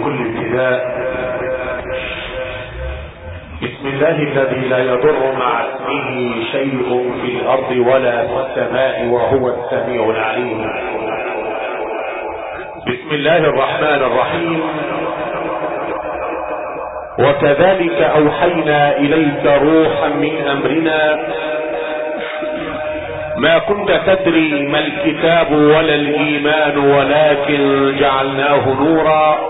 بكل ابتداء. بسم الله الذي لا يضر مع اسمه شيء في الأرض ولا في السماء وهو السميع العليم. بسم الله الرحمن الرحيم. وكذلك أوحينا إليك روحا من أمرنا. ما كنت تدري ما الكتاب ولا الإيمان ولكن جعلناه نورا.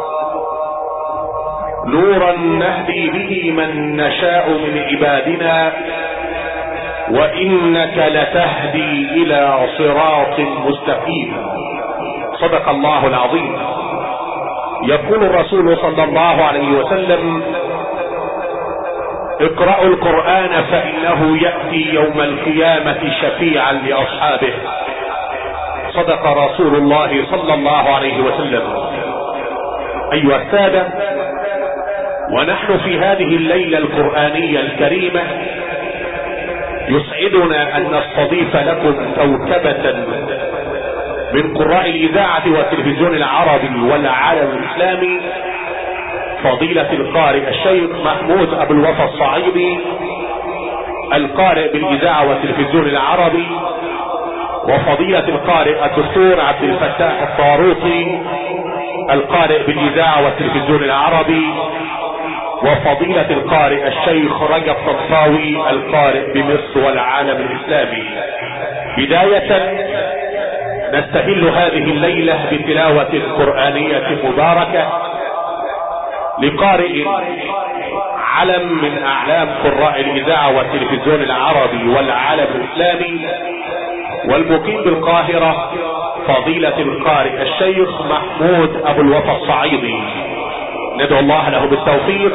نورا نهدي به من نشاء من عبادنا وإنك لتهدي إلى صراط مستقيم. صدق الله العظيم. يقول الرسول صلى الله عليه وسلم اقرأوا القرآن فإنه يأتي يوم القيامة شفيعا لأصحابه. صدق رسول الله صلى الله عليه وسلم. أيها السادة ونحن في هذه الليلة القرآنية الكريمة يسعدنا أن نستضيف لكم كوكبة من قراء الإذاعة والتلفزيون العربي والعالم الإسلامي فضيلة القارئ الشيخ محمود أبو الوفا الصعيدي القارئ بالإذاعة والتلفزيون العربي وفضيلة القارئ الدكتور عبد الفتاح الطاروطي القارئ بالإذاعة والتلفزيون العربي. وفضيلة القارئ الشيخ رجب طنطاوي القارئ بمصر والعالم الإسلامي. بداية نستهل هذه الليلة بتلاوة قرآنية مباركة لقارئ علم من أعلام قراء الإذاعة والتلفزيون العربي والعالم الإسلامي والمقيم بالقاهرة فضيلة القارئ الشيخ محمود أبو الوفا الصعيدي. ندعو الله له بالتوفيق.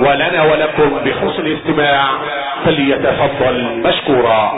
ولنا ولكم بحسن الاستماع فليتفضل مشكورا.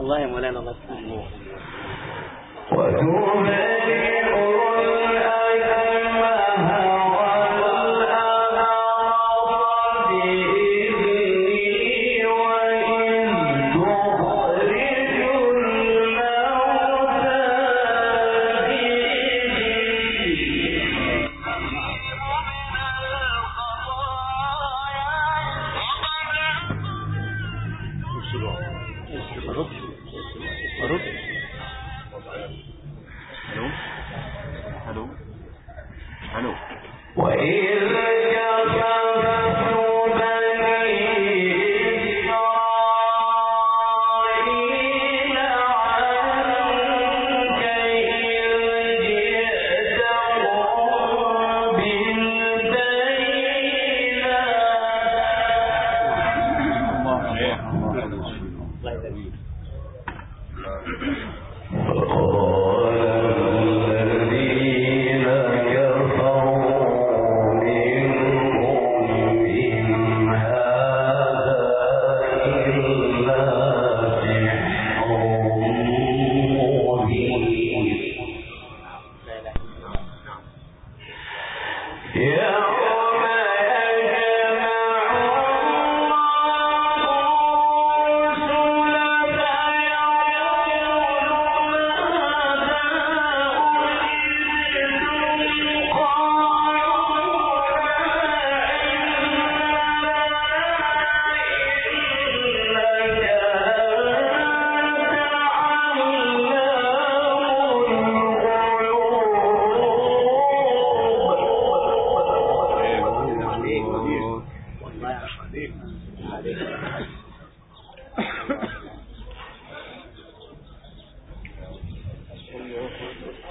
الله يا مولانا الله يسلمك.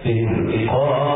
ایک اور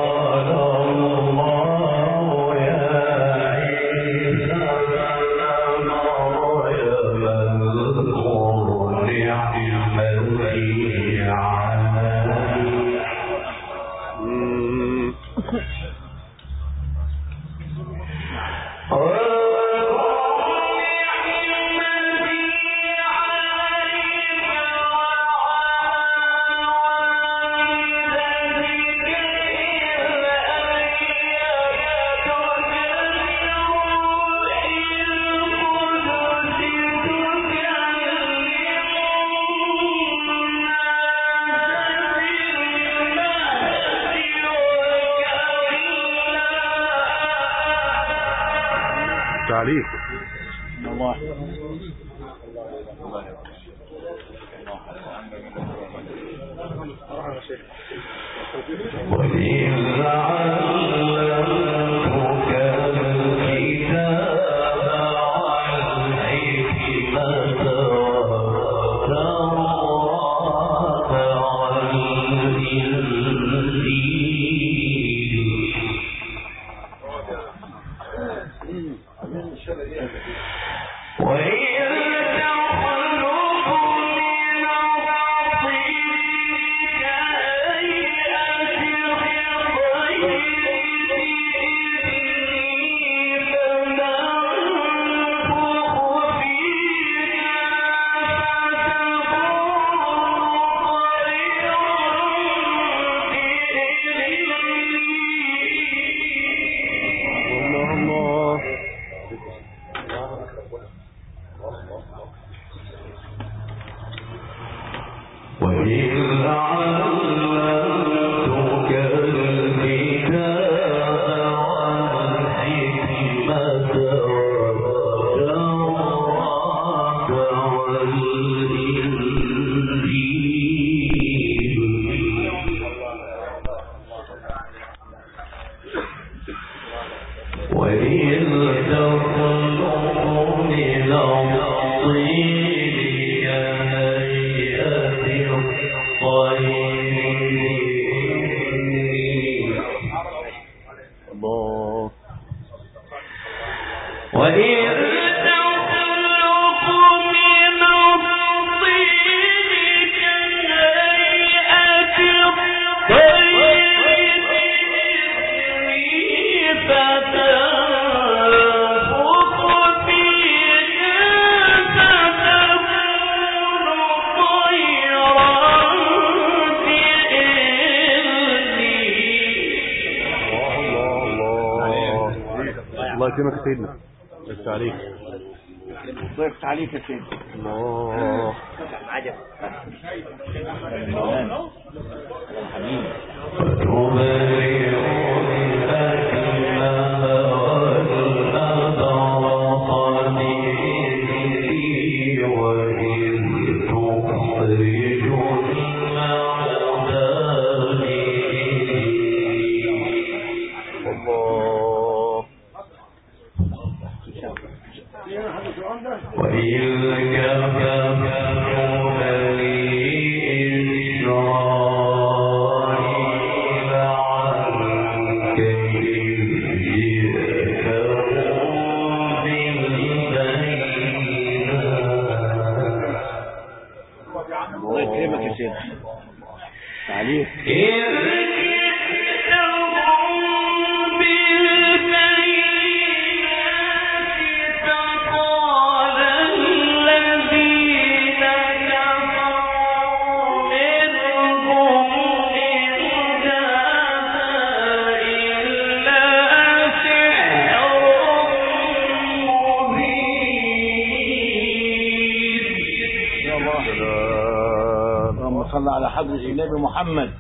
صلى على حبل النبي محمد.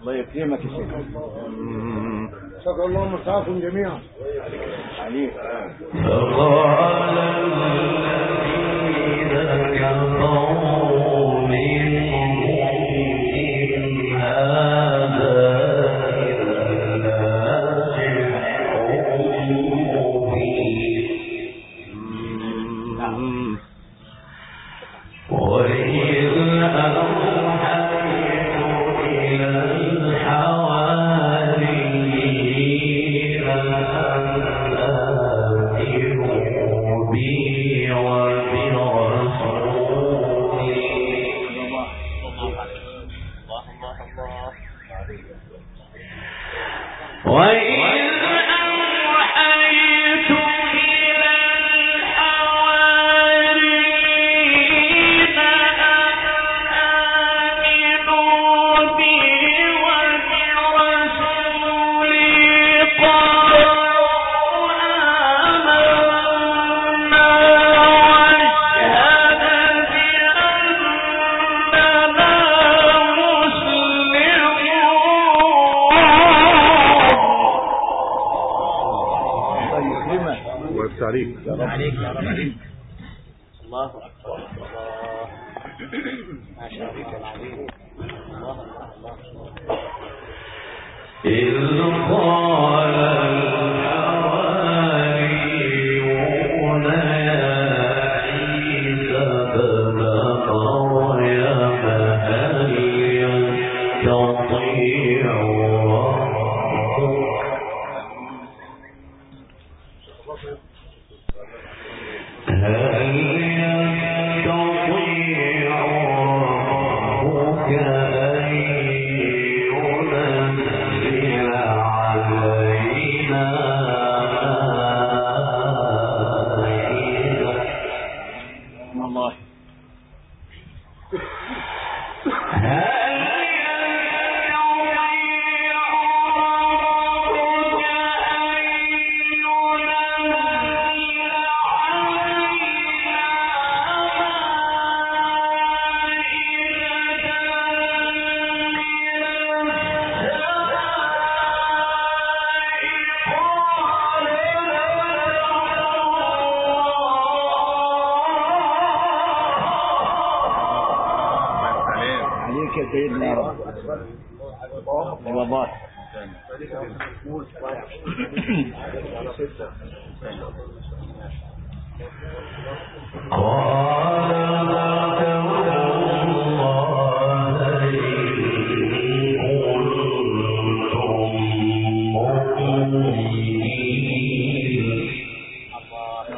الله يكرمك يا سيدي شكرا الله مساكم جميعا. عليك. الله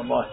my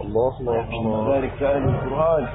الله الله بارك في القرآن.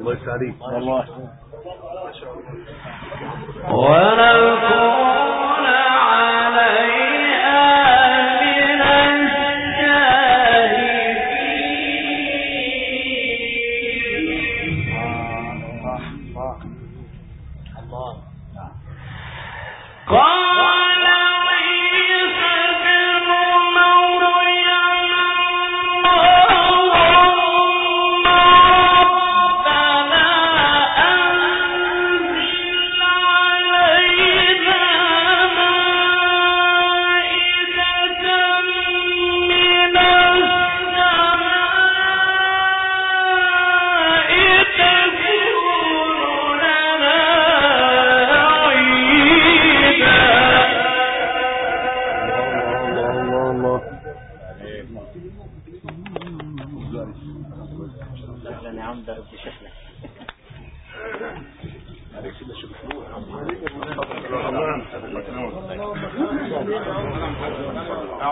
الله يسعدك. والله. ولكم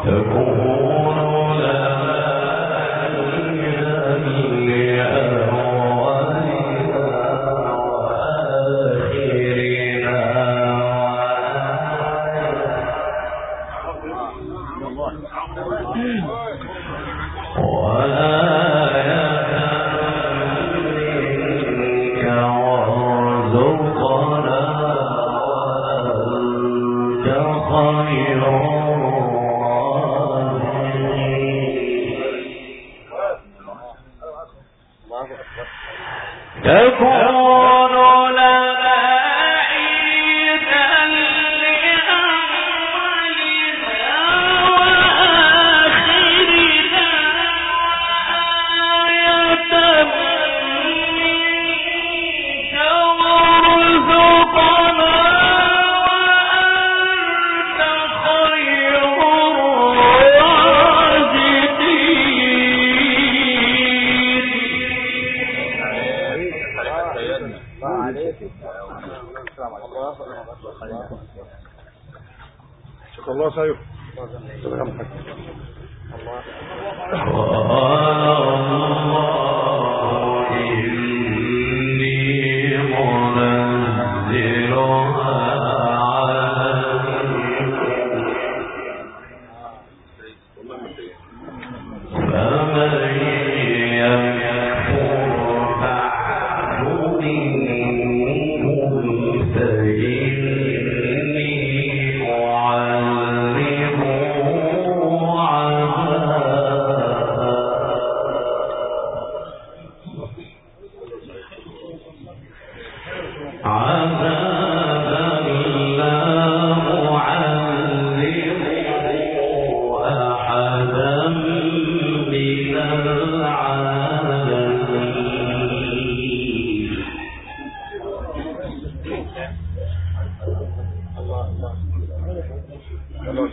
So السلام عليكم. شكرا الله سيف الله الله.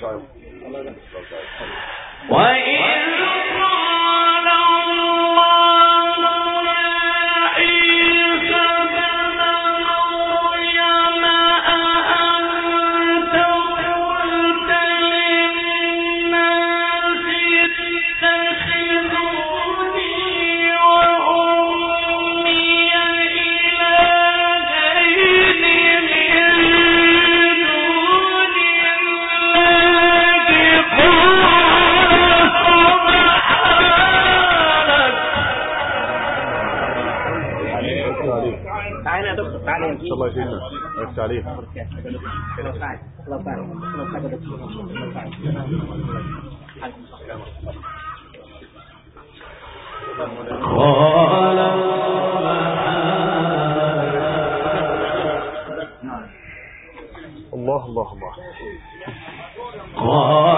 so عليه قال الله الله الله. قال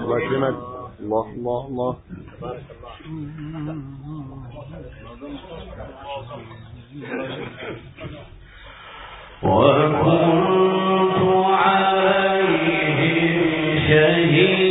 الله الله الله الله وكنت عليهم شهيدا.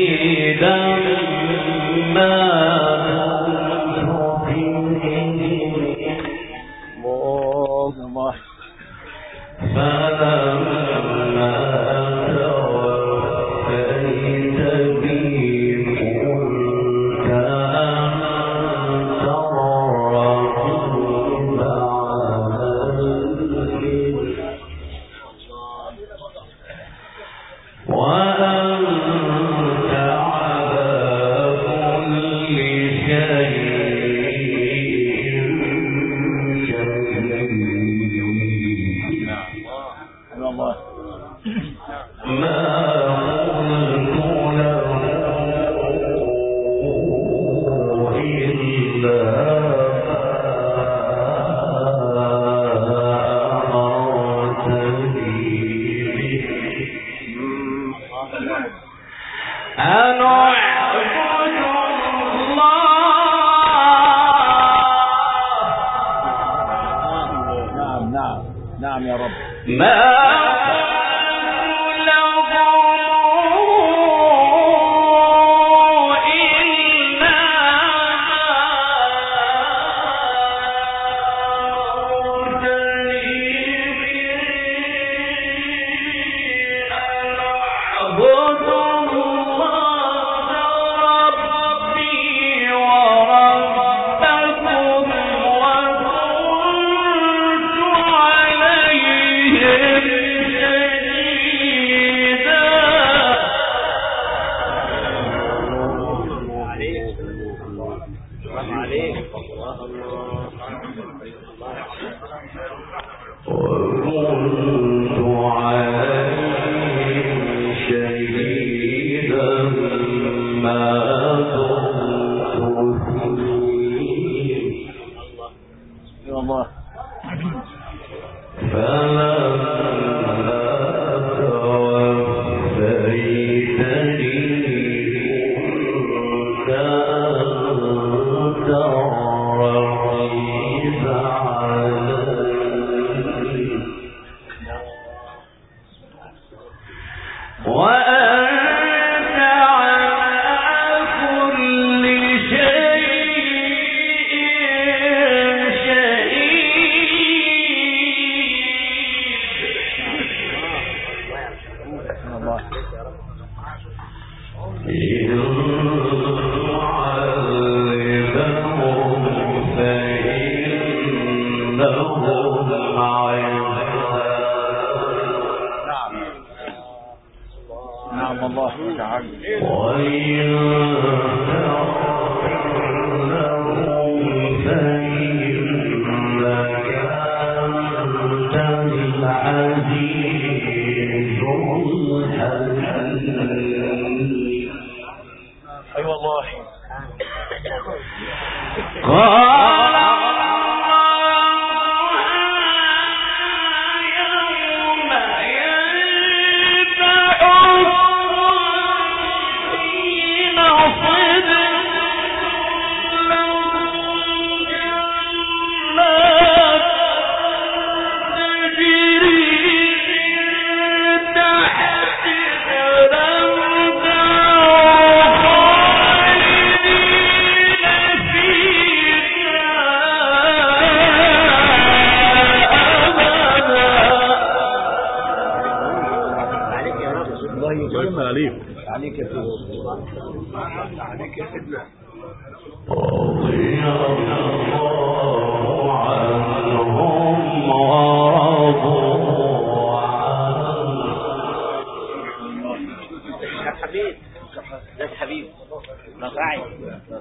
ما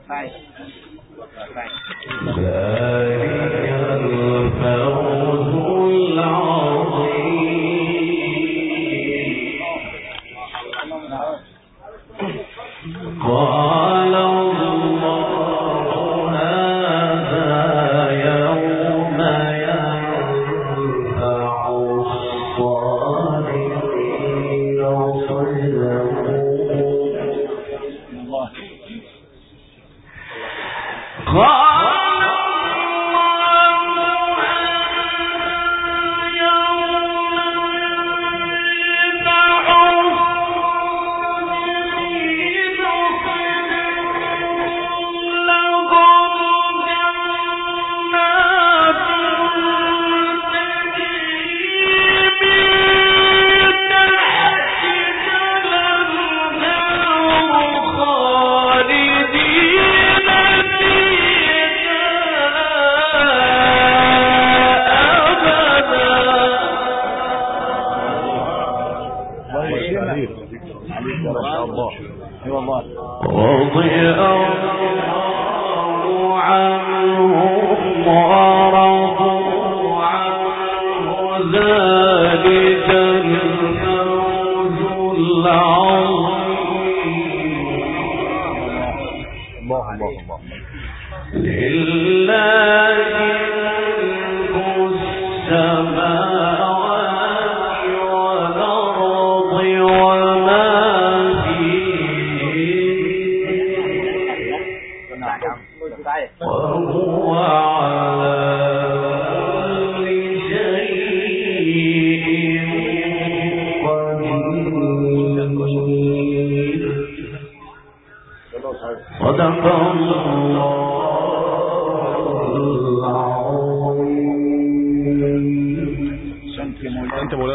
Bye. Bye.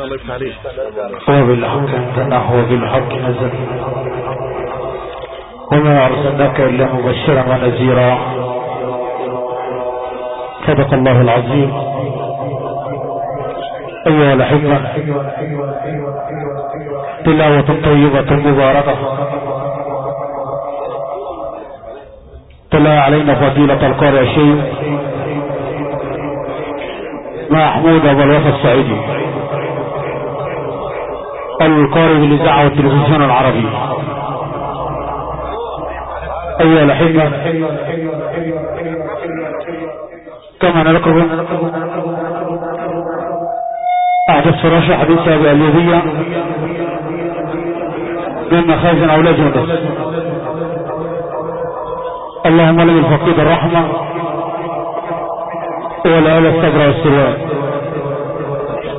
الله يفتح عليك وبالحق نزل وما أرسلناك إلا مبشرا ونذيرا صدق الله العظيم أيها الأحبة تلاوة طيبة مباركة تلا علينا فضيلة القارئ الشيخ محمود أبو الوفا السعيدي القارئ بالإذاعة والتلفزيون العربي أيها الأحبة كما نذكر أحدث فراشة حديثة باليوبية من مخازن أولاد يونس اللهم لك الفقيد الرحمة ولا الصبر والسلوان